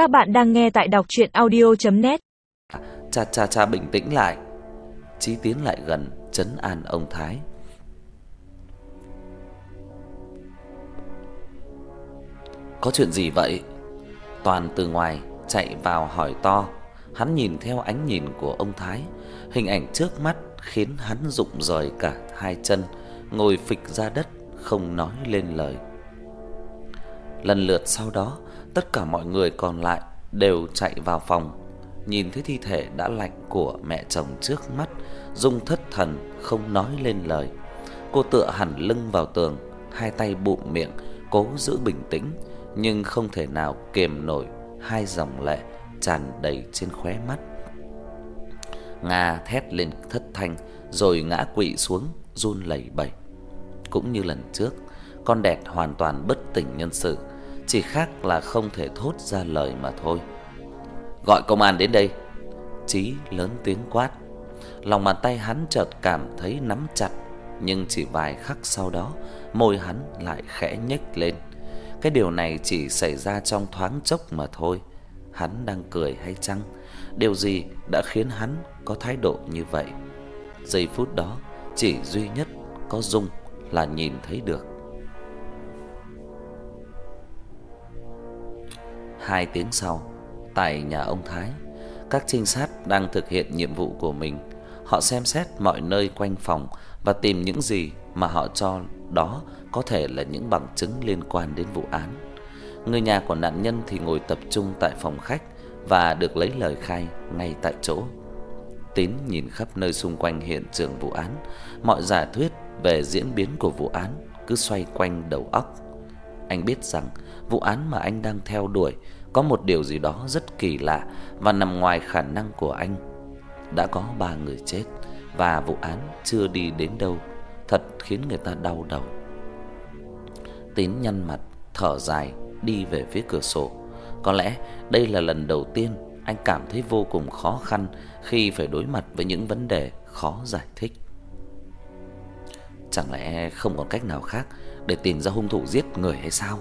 Các bạn đang nghe tại đọc chuyện audio.net Cha cha cha bình tĩnh lại. Chí tiến lại gần Trấn an ông Thái. Có chuyện gì vậy? Toàn từ ngoài chạy vào hỏi to. Hắn nhìn theo ánh nhìn của ông Thái. Hình ảnh trước mắt khiến hắn rụng rời cả hai chân, Ngồi phịch ra đất, không nói lên lời. Lần lượt sau đó Tất cả mọi người còn lại đều chạy vào phòng, Nhìn thấy thi thể đã lạnh của mẹ chồng trước mắt Dung thất thần, không nói lên lời. Cô tựa hẳn lưng vào tường, Hai tay bụm miệng, Cố giữ bình tĩnh, Nhưng không thể nào kiềm nổi, Hai dòng lệ tràn đầy trên khóe mắt. Nga thét lên thất thanh, Rồi ngã quỵ xuống, run lẩy bẩy. Cũng như lần trước, Con đẹt hoàn toàn bất tỉnh nhân sự chỉ khác là không thể thốt ra lời mà thôi. Gọi công an đến đây. Chí lớn tiếng quát. Lòng bàn tay hắn chợt cảm thấy nắm chặt, nhưng chỉ vài khắc sau đó, môi hắn lại khẽ nhếch lên. Cái điều này chỉ xảy ra trong thoáng chốc mà thôi. Hắn đang cười hay chăng? Điều gì đã khiến hắn có thái độ như vậy? Giây phút đó, chỉ duy nhất có Dung là nhìn thấy được. Hai tiếng sau, tại nhà ông Thái, các trinh sát đang thực hiện nhiệm vụ của mình. Họ xem xét mọi nơi quanh phòng và tìm những gì mà họ cho đó có thể là những bằng chứng liên quan đến vụ án. Người nhà của nạn nhân thì ngồi tập trung tại phòng khách và được lấy lời khai ngay tại chỗ. Tín nhìn khắp nơi xung quanh hiện trường vụ án, mọi giả thuyết về diễn biến của vụ án cứ xoay quanh đầu óc. Anh biết rằng vụ án mà anh đang theo đuổi có một điều gì đó rất kỳ lạ và nằm ngoài khả năng của anh. Đã có ba người chết và vụ án chưa đi đến đâu, thật khiến người ta đau đầu. Tín nhăn mặt, thở dài đi về phía cửa sổ. Có lẽ đây là lần đầu tiên anh cảm thấy vô cùng khó khăn khi phải đối mặt với những vấn đề khó giải thích. Chẳng lẽ không còn cách nào khác để tìm ra hung thủ giết người hay sao?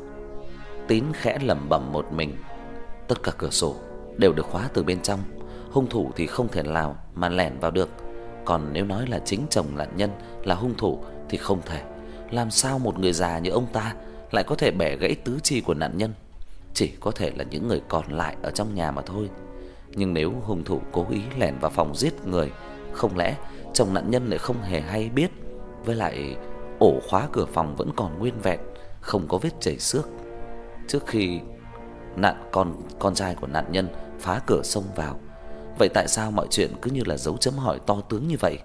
Tín khẽ lẩm bẩm một mình. Tất cả cửa sổ đều được khóa từ bên trong, hung thủ thì không thể nào mà lẻn vào được. Còn nếu nói là chính chồng nạn nhân là hung thủ thì không thể. Làm sao một người già như ông ta lại có thể bẻ gãy tứ chi của nạn nhân? Chỉ có thể là những người còn lại ở trong nhà mà thôi. Nhưng nếu hung thủ cố ý lẻn vào phòng giết người, không lẽ chồng nạn nhân lại không hề hay biết? Với lại ổ khóa cửa phòng vẫn còn nguyên vẹn, không có vết chảy xước. Trước khi nạn con con trai của nạn nhân phá cửa xông vào. Vậy tại sao mọi chuyện cứ như là dấu chấm hỏi to tướng như vậy?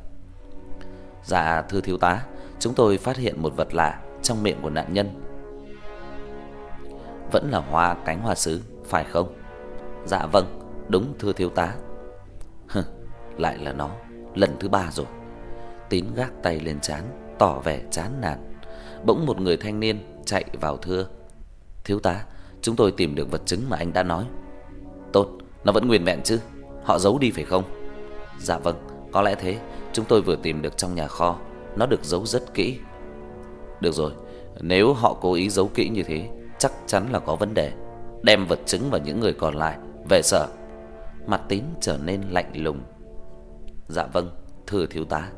Dạ thưa thiếu tá, chúng tôi phát hiện một vật lạ trong miệng của nạn nhân. Vẫn là hoa cánh hoa sứ, phải không? Dạ vâng, đúng thưa thiếu tá. Hừ, lại là nó, lần thứ ba rồi. Tín gác tay lên trán, tỏ vẻ chán nản. Bỗng một người thanh niên chạy vào thưa: "Thiếu tá, chúng tôi tìm được vật chứng mà anh đã nói." "Tốt, nó vẫn nguyên vẹn chứ? Họ giấu đi phải không?" "Dạ vâng, có lẽ thế, chúng tôi vừa tìm được trong nhà kho, nó được giấu rất kỹ." "Được rồi, nếu họ cố ý giấu kỹ như thế, chắc chắn là có vấn đề. Đem vật chứng và những người còn lại về sở." Mặt Tín trở nên lạnh lùng. "Dạ vâng, thưa thiếu tá."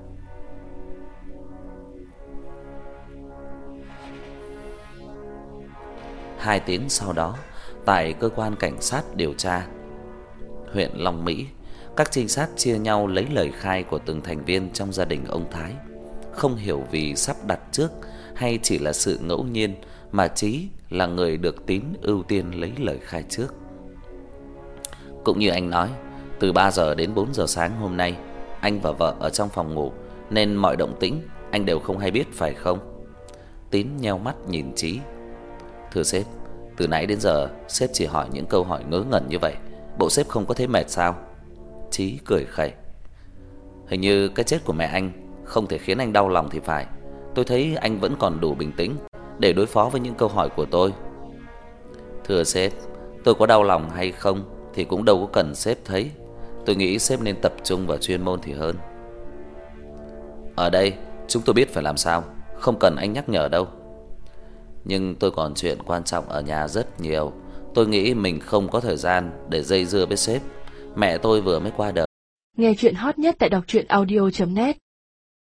Hai tiếng sau đó, tại cơ quan cảnh sát điều tra huyện Long Mỹ, các trinh sát chia nhau lấy lời khai của từng thành viên trong gia đình ông Thái. Không hiểu vì sắp đặt trước hay chỉ là sự ngẫu nhiên mà Chí là người được Tín ưu tiên lấy lời khai trước. Cũng như anh nói, từ 3 giờ đến 4 giờ sáng hôm nay, anh và vợ ở trong phòng ngủ nên mọi động tĩnh anh đều không hay biết phải không? Tín nheo mắt nhìn Chí. Thưa sếp, từ nãy đến giờ sếp chỉ hỏi những câu hỏi ngớ ngẩn như vậy, bộ sếp không có thấy mệt sao? Chí cười khẩy. Hình như cái chết của mẹ anh không thể khiến anh đau lòng thì phải. Tôi thấy anh vẫn còn đủ bình tĩnh để đối phó với những câu hỏi của tôi. Thưa sếp, tôi có đau lòng hay không thì cũng đâu có cần sếp thấy. Tôi nghĩ sếp nên tập trung vào chuyên môn thì hơn. Ở đây, chúng tôi biết phải làm sao, không cần anh nhắc nhở đâu. Nhưng tôi còn chuyện quan trọng ở nhà rất nhiều, Tôi nghĩ mình không có thời gian để dây dưa với sếp. Mẹ tôi vừa mới qua đời. Nghe chuyện hot nhất tại đọc truyện audio net